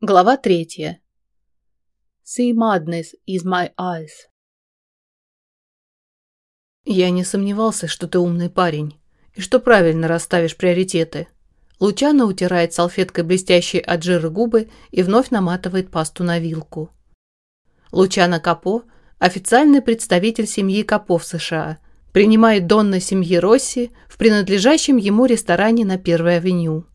Глава третья. See madness is my eyes. Я не сомневался, что ты умный парень, и что правильно расставишь приоритеты. Лучано утирает салфеткой блестящие от жира губы и вновь наматывает пасту на вилку. Лучано Капо – официальный представитель семьи Капо в США, принимает Донна семьи Росси в принадлежащем ему ресторане на Первой авеню.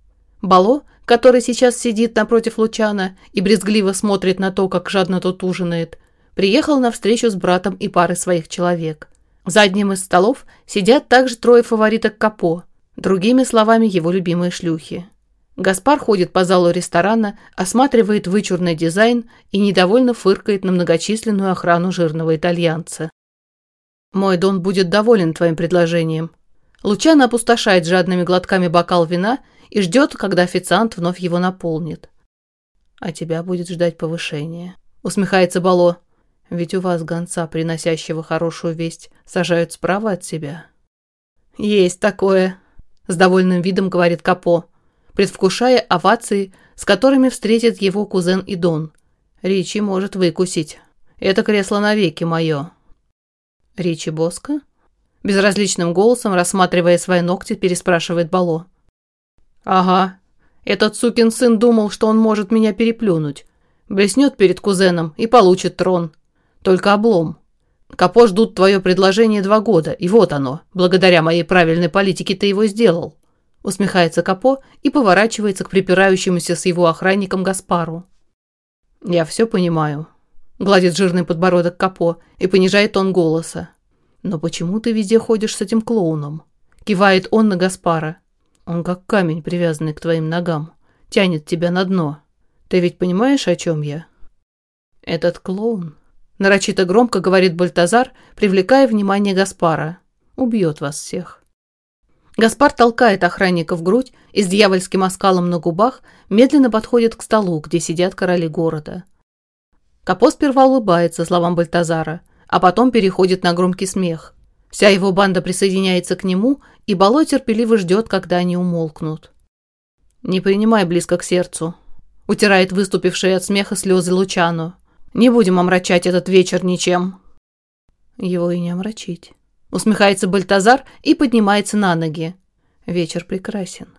Бало – который сейчас сидит напротив Лучана и брезгливо смотрит на то, как жадно тот ужинает, приехал на встречу с братом и парой своих человек. За одним из столов сидят также трое фавориток Капо, другими словами его любимые шлюхи. Гаспар ходит по залу ресторана, осматривает вычурный дизайн и недовольно фыркает на многочисленную охрану жирного итальянца. «Мой Дон будет доволен твоим предложением». Лучано опустошает жадными глотками бокал вина и ждет, когда официант вновь его наполнит. «А тебя будет ждать повышение», — усмехается Бало. «Ведь у вас гонца, приносящего хорошую весть, сажают справа от себя». «Есть такое», — с довольным видом говорит Капо, предвкушая овации, с которыми встретит его кузен и Дон. «Ричи может выкусить. Это кресло навеки мое». «Ричи Боско?» Безразличным голосом, рассматривая свои ногти, переспрашивает Бало. «Ага. Этот сукин сын думал, что он может меня переплюнуть. Блеснет перед кузеном и получит трон. Только облом. Капо ждут твое предложение два года, и вот оно. Благодаря моей правильной политике ты его сделал». Усмехается Капо и поворачивается к припирающемуся с его охранником Гаспару. «Я все понимаю», — гладит жирный подбородок Капо и понижает тон голоса. «Но почему ты везде ходишь с этим клоуном?» Кивает он на Гаспара. Он как камень, привязанный к твоим ногам. Тянет тебя на дно. Ты ведь понимаешь, о чем я? Этот клоун, нарочито громко говорит Бальтазар, привлекая внимание Гаспара. Убьет вас всех. Гаспар толкает охранника в грудь и с дьявольским оскалом на губах медленно подходит к столу, где сидят короли города. Капо сперва улыбается словам Бальтазара, а потом переходит на громкий смех. Вся его банда присоединяется к нему, и Бало терпеливо ждет, когда они умолкнут. «Не принимай близко к сердцу», — утирает выступившие от смеха слезы Лучану. «Не будем омрачать этот вечер ничем». Его и не омрачить. Усмехается Бальтазар и поднимается на ноги. Вечер прекрасен.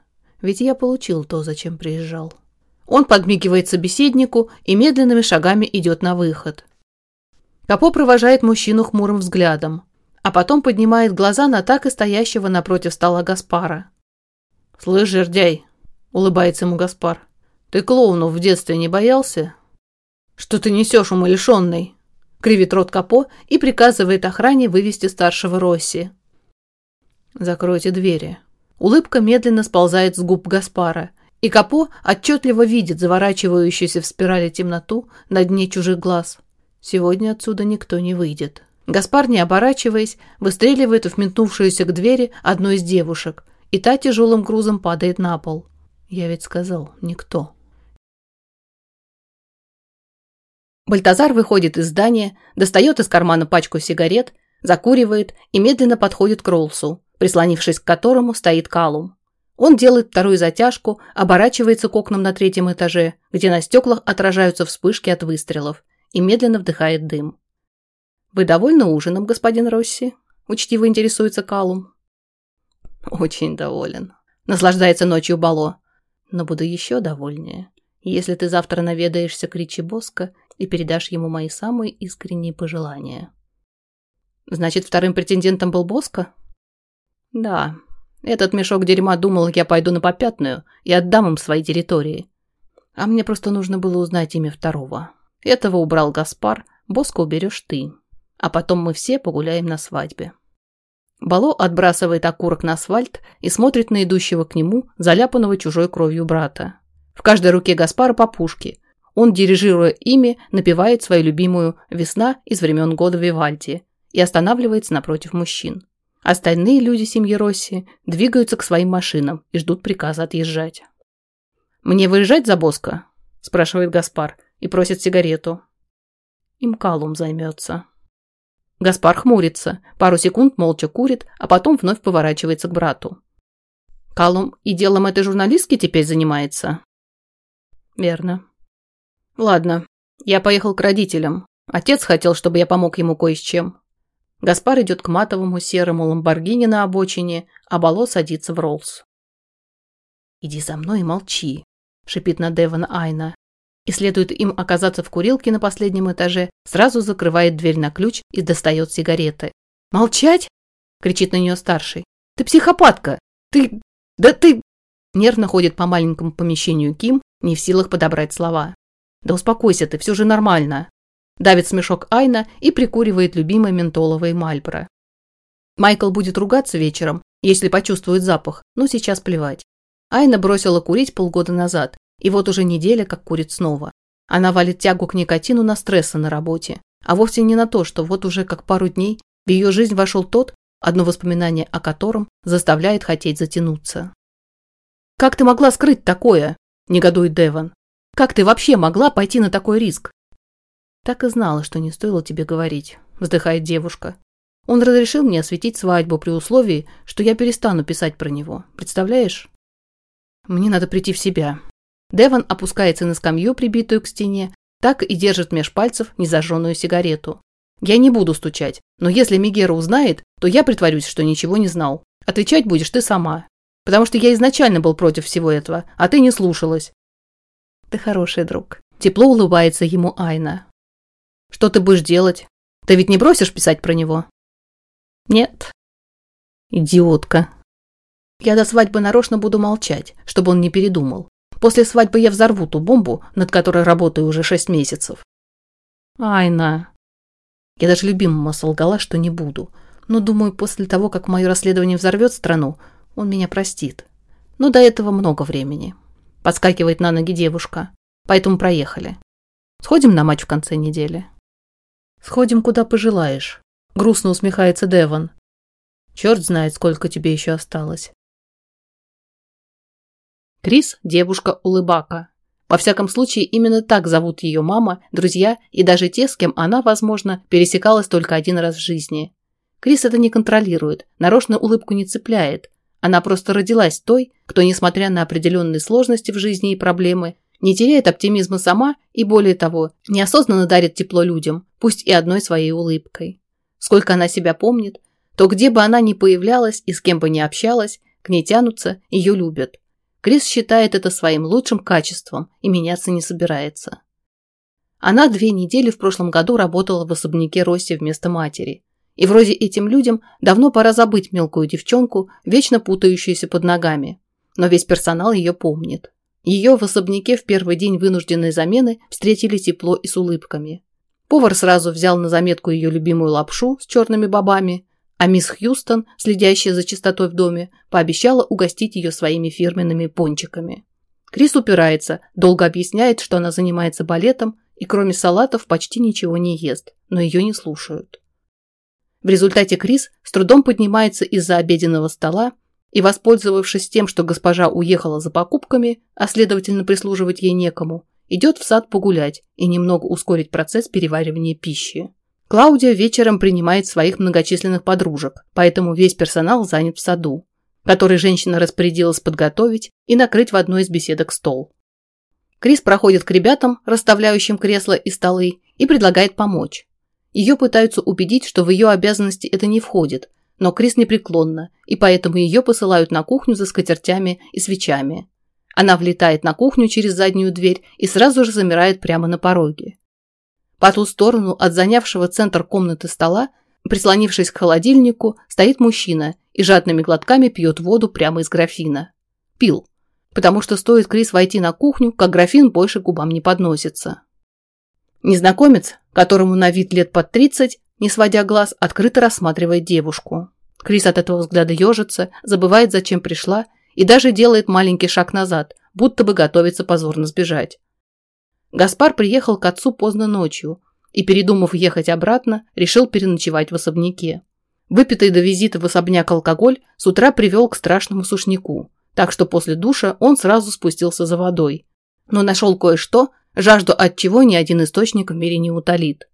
Ведь я получил то, зачем приезжал. Он подмигивает собеседнику и медленными шагами идет на выход. Капо провожает мужчину хмурым взглядом а потом поднимает глаза на так и стоящего напротив стола Гаспара. «Слышь, жердяй!» — улыбается ему Гаспар. «Ты клоунов в детстве не боялся?» «Что ты несешь, умалишенный?» — кривит рот Капо и приказывает охране вывести старшего Росси. «Закройте двери». Улыбка медленно сползает с губ Гаспара, и Капо отчетливо видит заворачивающуюся в спирали темноту на дне чужих глаз. Сегодня отсюда никто не выйдет. Гаспар, не оборачиваясь, выстреливает в метнувшуюся к двери одной из девушек, и та тяжелым грузом падает на пол. Я ведь сказал, никто. Бальтазар выходит из здания, достает из кармана пачку сигарет, закуривает и медленно подходит к Ролсу, прислонившись к которому стоит Калум. Он делает вторую затяжку, оборачивается к окнам на третьем этаже, где на стеклах отражаются вспышки от выстрелов, и медленно вдыхает дым. «Вы довольны ужином, господин Росси?» – учтиво интересуется Калум. «Очень доволен», – наслаждается ночью Бало. «Но буду еще довольнее, если ты завтра наведаешься к Ричи Боско и передашь ему мои самые искренние пожелания». «Значит, вторым претендентом был Боско?» «Да. Этот мешок дерьма думал, я пойду на попятную и отдам им свои территории. А мне просто нужно было узнать имя второго. Этого убрал Гаспар, Боско уберешь ты» а потом мы все погуляем на свадьбе. Бало отбрасывает окурок на асфальт и смотрит на идущего к нему, заляпанного чужой кровью брата. В каждой руке Гаспара по пушке. Он, дирижируя ими, напевает свою любимую «Весна» из времен года Вивальди и останавливается напротив мужчин. Остальные люди семьи Росси двигаются к своим машинам и ждут приказа отъезжать. «Мне выезжать за Боско?» – спрашивает Гаспар и просит сигарету. Им Калум займется. Гаспар хмурится, пару секунд молча курит, а потом вновь поворачивается к брату. «Калум и делом этой журналистки теперь занимается?» «Верно». Ладно, я поехал к родителям. Отец хотел, чтобы я помог ему кое с чем. Гаспар идет к матовому серому ламборгини на обочине, а Бало садится в Роллс. «Иди за мной и молчи», – шипит на Девон Айна. И следует им оказаться в курилке на последнем этаже, сразу закрывает дверь на ключ и достает сигареты. «Молчать?» – кричит на нее старший. «Ты психопатка! Ты... да ты...» Нервно ходит по маленькому помещению Ким, не в силах подобрать слова. «Да успокойся ты, все же нормально!» Давит смешок Айна и прикуривает любимый ментоловый Мальборо. Майкл будет ругаться вечером, если почувствует запах, но сейчас плевать. Айна бросила курить полгода назад, и вот уже неделя как курит снова. Она валит тягу к никотину на стрессы на работе, а вовсе не на то, что вот уже как пару дней в ее жизнь вошел тот, одно воспоминание о котором заставляет хотеть затянуться. «Как ты могла скрыть такое?» – негодует Деван. «Как ты вообще могла пойти на такой риск?» «Так и знала, что не стоило тебе говорить», – вздыхает девушка. «Он разрешил мне осветить свадьбу при условии, что я перестану писать про него. Представляешь?» «Мне надо прийти в себя». Деван опускается на скамью, прибитую к стене, так и держит меж пальцев незажженную сигарету. Я не буду стучать, но если Мегера узнает, то я притворюсь, что ничего не знал. Отвечать будешь ты сама. Потому что я изначально был против всего этого, а ты не слушалась. Ты хороший друг. Тепло улыбается ему Айна. Что ты будешь делать? Ты ведь не бросишь писать про него? Нет. Идиотка. Я до свадьбы нарочно буду молчать, чтобы он не передумал. После свадьбы я взорву ту бомбу, над которой работаю уже шесть месяцев. Айна. Я даже любимому солгала, что не буду. Но думаю, после того, как мое расследование взорвет страну, он меня простит. Но до этого много времени. Подскакивает на ноги девушка. Поэтому проехали. Сходим на матч в конце недели? Сходим, куда пожелаешь. Грустно усмехается Деван. Черт знает, сколько тебе еще осталось. Крис – девушка-улыбака. Во всяком случае, именно так зовут ее мама, друзья и даже те, с кем она, возможно, пересекалась только один раз в жизни. Крис это не контролирует, нарочно улыбку не цепляет. Она просто родилась той, кто, несмотря на определенные сложности в жизни и проблемы, не теряет оптимизма сама и, более того, неосознанно дарит тепло людям, пусть и одной своей улыбкой. Сколько она себя помнит, то где бы она ни появлялась и с кем бы ни общалась, к ней тянутся, ее любят. Крис считает это своим лучшим качеством и меняться не собирается. Она две недели в прошлом году работала в особняке Росси вместо матери. И вроде этим людям давно пора забыть мелкую девчонку, вечно путающуюся под ногами. Но весь персонал ее помнит. Ее в особняке в первый день вынужденной замены встретили тепло и с улыбками. Повар сразу взял на заметку ее любимую лапшу с черными бобами, а мисс Хьюстон, следящая за чистотой в доме, пообещала угостить ее своими фирменными пончиками. Крис упирается, долго объясняет, что она занимается балетом и кроме салатов почти ничего не ест, но ее не слушают. В результате Крис с трудом поднимается из-за обеденного стола и, воспользовавшись тем, что госпожа уехала за покупками, а следовательно прислуживать ей некому, идет в сад погулять и немного ускорить процесс переваривания пищи. Клаудия вечером принимает своих многочисленных подружек, поэтому весь персонал занят в саду, который женщина распорядилась подготовить и накрыть в одной из беседок стол. Крис проходит к ребятам, расставляющим кресла и столы, и предлагает помочь. Ее пытаются убедить, что в ее обязанности это не входит, но Крис непреклонна, и поэтому ее посылают на кухню за скатертями и свечами. Она влетает на кухню через заднюю дверь и сразу же замирает прямо на пороге. По ту сторону от занявшего центр комнаты стола, прислонившись к холодильнику, стоит мужчина и жадными глотками пьет воду прямо из графина. Пил. Потому что стоит Крис войти на кухню, как графин больше губам не подносится. Незнакомец, которому на вид лет под 30, не сводя глаз, открыто рассматривает девушку. Крис от этого взгляда ежится, забывает, зачем пришла, и даже делает маленький шаг назад, будто бы готовится позорно сбежать. Гаспар приехал к отцу поздно ночью и, передумав ехать обратно, решил переночевать в особняке. Выпитый до визита в особняк алкоголь с утра привел к страшному сушняку, так что после душа он сразу спустился за водой. Но нашел кое-что, жажду от чего ни один источник в мире не утолит.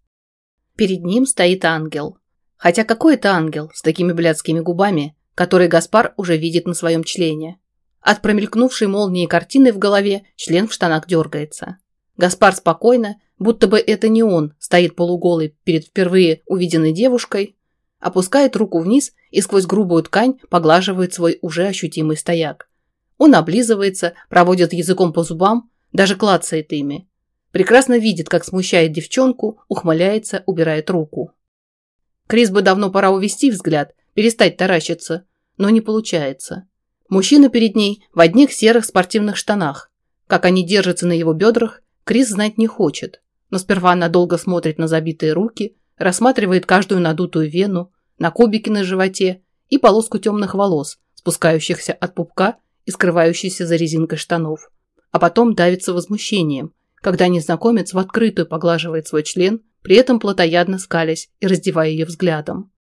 Перед ним стоит ангел. Хотя какой это ангел с такими блядскими губами, который Гаспар уже видит на своем члене? От промелькнувшей молнии картины в голове член в штанах дергается. Гаспар спокойно, будто бы это не он, стоит полуголый перед впервые увиденной девушкой, опускает руку вниз и сквозь грубую ткань поглаживает свой уже ощутимый стояк. Он облизывается, проводит языком по зубам, даже клацает ими. Прекрасно видит, как смущает девчонку, ухмыляется, убирает руку. Крис бы давно пора увести взгляд, перестать таращиться, но не получается. Мужчина перед ней в одних серых спортивных штанах. Как они держатся на его бедрах, Крис знать не хочет. Но сперва она долго смотрит на забитые руки, рассматривает каждую надутую вену, на кубики на животе и полоску темных волос, спускающихся от пупка и скрывающихся за резинкой штанов. А потом давится возмущением, когда незнакомец в открытую поглаживает свой член, при этом плотоядно скалясь и раздевая ее взглядом.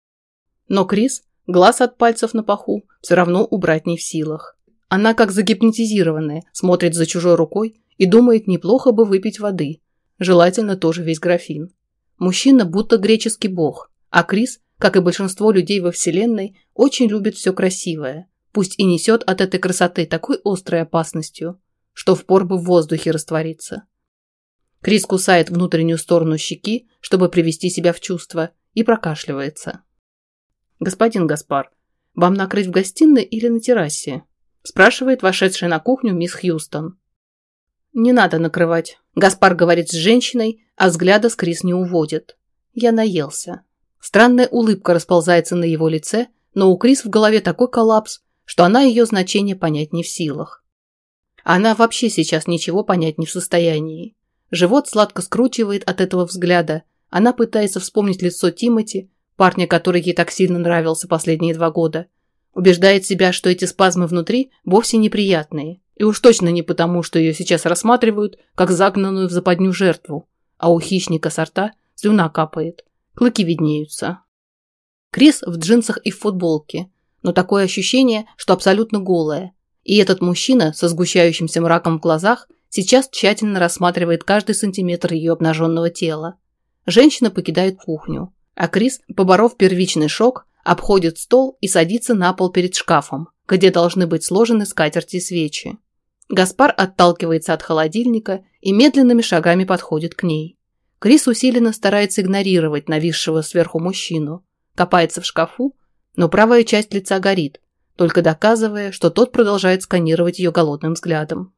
Но Крис, глаз от пальцев на паху, все равно убрать не в силах. Она, как загипнотизированная, смотрит за чужой рукой и думает, неплохо бы выпить воды. Желательно тоже весь графин. Мужчина будто греческий бог, а Крис, как и большинство людей во Вселенной, очень любит все красивое, пусть и несет от этой красоты такой острой опасностью, что впор бы в воздухе раствориться. Крис кусает внутреннюю сторону щеки, чтобы привести себя в чувство, и прокашливается. «Господин Гаспар, вам накрыть в гостиной или на террасе?» спрашивает вошедшая на кухню мисс Хьюстон. «Не надо накрывать», – Гаспар говорит с женщиной, а взгляда с Крис не уводит. «Я наелся». Странная улыбка расползается на его лице, но у Крис в голове такой коллапс, что она ее значение понять не в силах. Она вообще сейчас ничего понять не в состоянии. Живот сладко скручивает от этого взгляда. Она пытается вспомнить лицо Тимати, парня, который ей так сильно нравился последние два года. Убеждает себя, что эти спазмы внутри вовсе неприятные. И уж точно не потому, что ее сейчас рассматривают как загнанную в западню жертву. А у хищника сорта слюна капает. Клыки виднеются. Крис в джинсах и в футболке. Но такое ощущение, что абсолютно голая. И этот мужчина со сгущающимся мраком в глазах сейчас тщательно рассматривает каждый сантиметр ее обнаженного тела. Женщина покидает кухню, а Крис, поборов первичный шок, обходит стол и садится на пол перед шкафом, где должны быть сложены скатерти и свечи. Гаспар отталкивается от холодильника и медленными шагами подходит к ней. Крис усиленно старается игнорировать нависшего сверху мужчину, копается в шкафу, но правая часть лица горит, только доказывая, что тот продолжает сканировать ее голодным взглядом.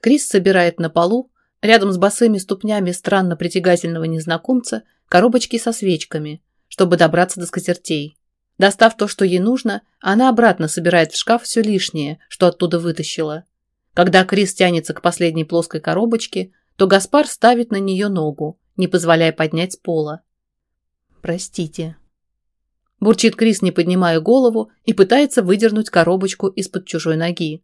Крис собирает на полу, рядом с босыми ступнями странно притягательного незнакомца, коробочки со свечками, чтобы добраться до скатертей. Достав то, что ей нужно, она обратно собирает в шкаф все лишнее, что оттуда вытащила. Когда Крис тянется к последней плоской коробочке, то Гаспар ставит на нее ногу, не позволяя поднять с пола. «Простите». Бурчит Крис, не поднимая голову, и пытается выдернуть коробочку из-под чужой ноги.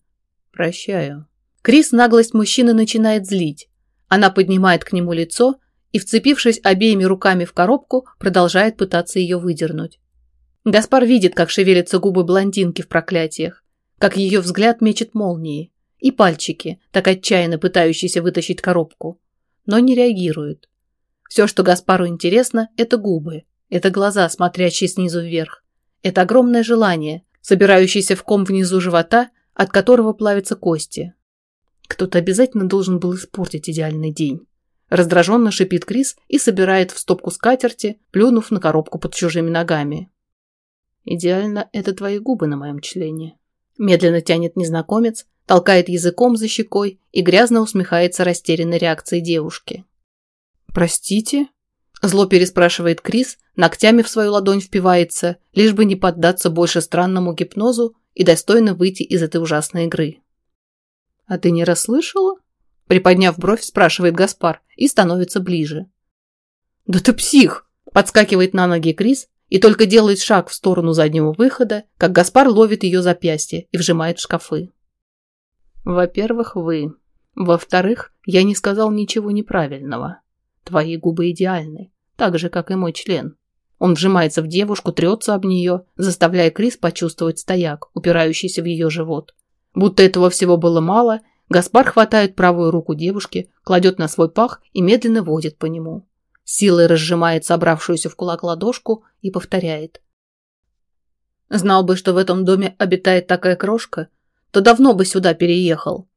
«Прощаю». Крис наглость мужчины начинает злить. Она поднимает к нему лицо и, вцепившись обеими руками в коробку, продолжает пытаться ее выдернуть. Гаспар видит, как шевелятся губы блондинки в проклятиях, как ее взгляд мечет молнии, и пальчики, так отчаянно пытающиеся вытащить коробку, но не реагируют. Все, что Гаспару интересно, это губы, это глаза, смотрящие снизу вверх, это огромное желание, собирающееся в ком внизу живота, от которого плавятся кости, кто-то обязательно должен был испортить идеальный день. Раздраженно шипит Крис и собирает в стопку скатерти, плюнув на коробку под чужими ногами. «Идеально – это твои губы на моем члене». Медленно тянет незнакомец, толкает языком за щекой и грязно усмехается растерянной реакцией девушки. «Простите?» Зло переспрашивает Крис, ногтями в свою ладонь впивается, лишь бы не поддаться больше странному гипнозу и достойно выйти из этой ужасной игры. «А ты не расслышала?» Приподняв бровь, спрашивает Гаспар и становится ближе. «Да ты псих!» Подскакивает на ноги Крис и только делает шаг в сторону заднего выхода, как Гаспар ловит ее запястье и вжимает в шкафы. «Во-первых, вы. Во-вторых, я не сказал ничего неправильного. Твои губы идеальны, так же, как и мой член». Он вжимается в девушку, трется об нее, заставляя Крис почувствовать стояк, упирающийся в ее живот. Будто этого всего было мало, Гаспар хватает правую руку девушки, кладет на свой пах и медленно водит по нему. Силой разжимает собравшуюся в кулак ладошку и повторяет. Знал бы, что в этом доме обитает такая крошка, то давно бы сюда переехал.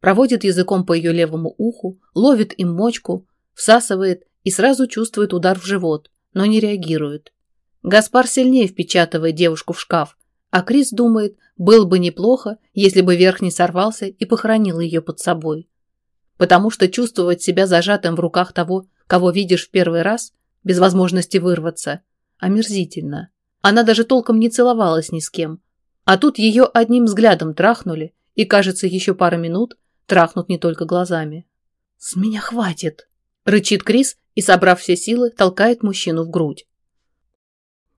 проводит языком по ее левому уху, ловит им мочку, всасывает и сразу чувствует удар в живот, но не реагирует. Гаспар сильнее впечатывает девушку в шкаф, а Крис думает, было бы неплохо, если бы верхний сорвался и похоронил ее под собой. Потому что чувствовать себя зажатым в руках того, кого видишь в первый раз, без возможности вырваться, омерзительно. Она даже толком не целовалась ни с кем. А тут ее одним взглядом трахнули, и, кажется, еще пару минут трахнут не только глазами. «С меня хватит!» – рычит Крис и, собрав все силы, толкает мужчину в грудь.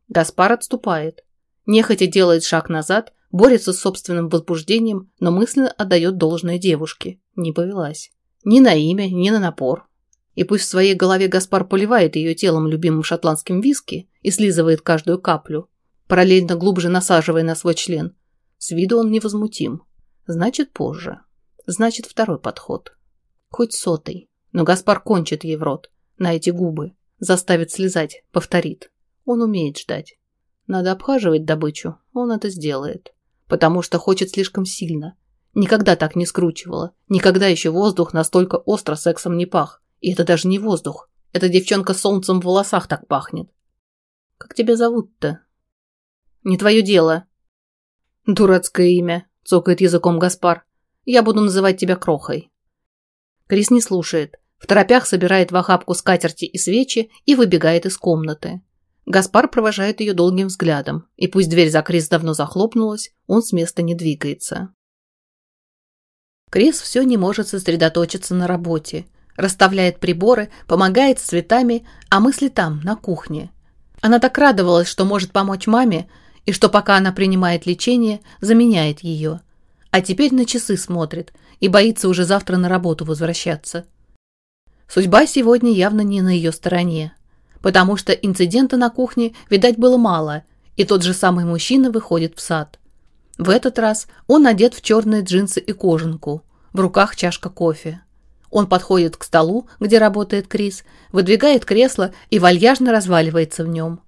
Гаспар отступает. Нехотя делает шаг назад, борется с собственным возбуждением, но мысленно отдает должное девушке. Не повелась. Ни на имя, ни на напор. И пусть в своей голове Гаспар поливает ее телом любимым шотландским виски и слизывает каждую каплю, параллельно глубже насаживая на свой член, с виду он невозмутим. Значит, позже. Значит, второй подход. Хоть сотый. Но Гаспар кончит ей в рот, на эти губы, заставит слезать, повторит. Он умеет ждать. Надо обхаживать добычу, он это сделает. Потому что хочет слишком сильно. Никогда так не скручивало. Никогда еще воздух настолько остро сексом не пах. И это даже не воздух. Эта девчонка солнцем в волосах так пахнет. Как тебя зовут-то? Не твое дело. Дурацкое имя, цокает языком Гаспар. Я буду называть тебя Крохой. Крис не слушает. В торопях собирает в охапку скатерти и свечи и выбегает из комнаты. Гаспар провожает ее долгим взглядом, и пусть дверь за Крис давно захлопнулась, он с места не двигается. Крис все не может сосредоточиться на работе – расставляет приборы, помогает с цветами, а мысли там, на кухне. Она так радовалась, что может помочь маме, и что пока она принимает лечение, заменяет ее. А теперь на часы смотрит и боится уже завтра на работу возвращаться. Судьба сегодня явно не на ее стороне, потому что инцидента на кухне, видать, было мало, и тот же самый мужчина выходит в сад. В этот раз он одет в черные джинсы и кожанку, в руках чашка кофе. Он подходит к столу, где работает Крис, выдвигает кресло и вальяжно разваливается в нем.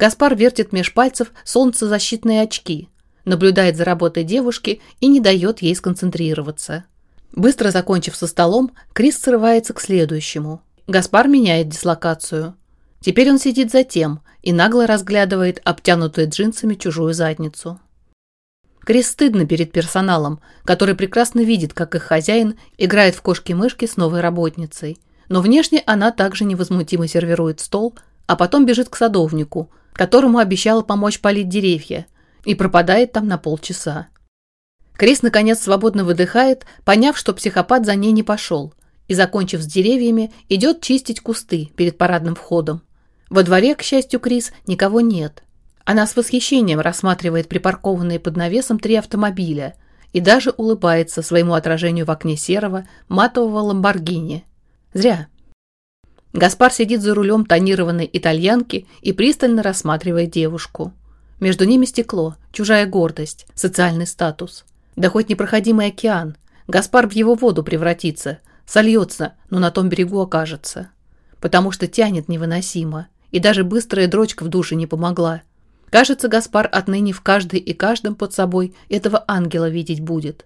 Гаспар вертит меж пальцев солнцезащитные очки, наблюдает за работой девушки и не дает ей сконцентрироваться. Быстро закончив со столом, Крис срывается к следующему. Гаспар меняет дислокацию. Теперь он сидит за тем и нагло разглядывает обтянутую джинсами чужую задницу. Крис стыдно перед персоналом, который прекрасно видит, как их хозяин играет в кошки-мышки с новой работницей. Но внешне она также невозмутимо сервирует стол, а потом бежит к садовнику, которому обещала помочь полить деревья, и пропадает там на полчаса. Крис, наконец, свободно выдыхает, поняв, что психопат за ней не пошел, и, закончив с деревьями, идет чистить кусты перед парадным входом. Во дворе, к счастью, Крис, никого нет – она с восхищением рассматривает припаркованные под навесом три автомобиля и даже улыбается своему отражению в окне серого, матового ламборгини. Зря. Гаспар сидит за рулем тонированной итальянки и пристально рассматривает девушку. Между ними стекло, чужая гордость, социальный статус. Да хоть непроходимый океан. Гаспар в его воду превратится, сольется, но на том берегу окажется. Потому что тянет невыносимо. И даже быстрая дрочка в душе не помогла. Кажется, Гаспар отныне в каждой и каждом под собой этого ангела видеть будет.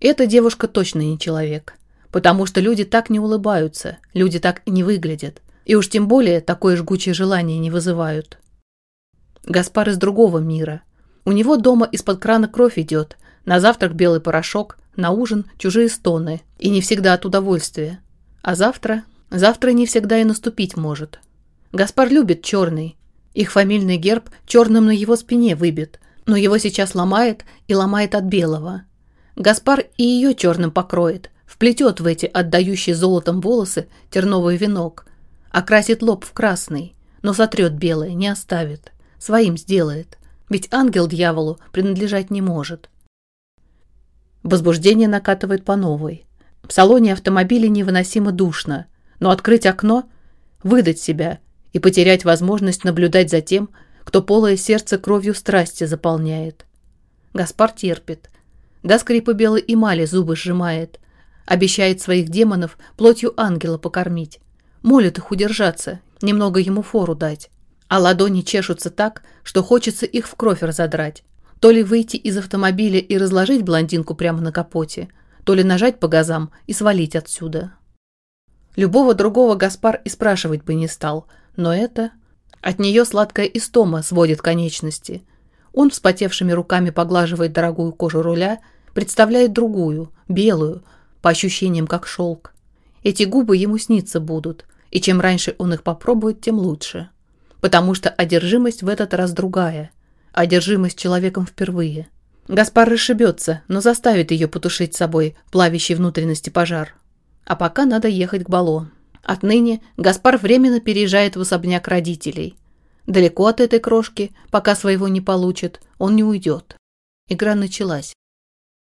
Эта девушка точно не человек. Потому что люди так не улыбаются, люди так не выглядят. И уж тем более такое жгучее желание не вызывают. Гаспар из другого мира. У него дома из-под крана кровь идет, на завтрак белый порошок, на ужин чужие стоны. И не всегда от удовольствия. А завтра? Завтра не всегда и наступить может. Гаспар любит черный, их фамильный герб черным на его спине выбит, но его сейчас ломает и ломает от белого. Гаспар и ее черным покроет, вплетет в эти отдающие золотом волосы терновый венок, окрасит лоб в красный, но сотрет белое, не оставит, своим сделает, ведь ангел дьяволу принадлежать не может. Возбуждение накатывает по новой. В салоне автомобиля невыносимо душно, но открыть окно, выдать себя – и потерять возможность наблюдать за тем, кто полое сердце кровью страсти заполняет. Гаспар терпит. До скрипа белой эмали зубы сжимает. Обещает своих демонов плотью ангела покормить. Молит их удержаться, немного ему фору дать. А ладони чешутся так, что хочется их в кровь разодрать. То ли выйти из автомобиля и разложить блондинку прямо на капоте, то ли нажать по газам и свалить отсюда. Любого другого Гаспар и спрашивать бы не стал, но это... От нее сладкая истома сводит конечности. Он вспотевшими руками поглаживает дорогую кожу руля, представляет другую, белую, по ощущениям как шелк. Эти губы ему сниться будут, и чем раньше он их попробует, тем лучше. Потому что одержимость в этот раз другая. Одержимость человеком впервые. Гаспар расшибется, но заставит ее потушить собой плавящий внутренности пожар. А пока надо ехать к Бало. Отныне Гаспар временно переезжает в особняк родителей. Далеко от этой крошки, пока своего не получит, он не уйдет. Игра началась.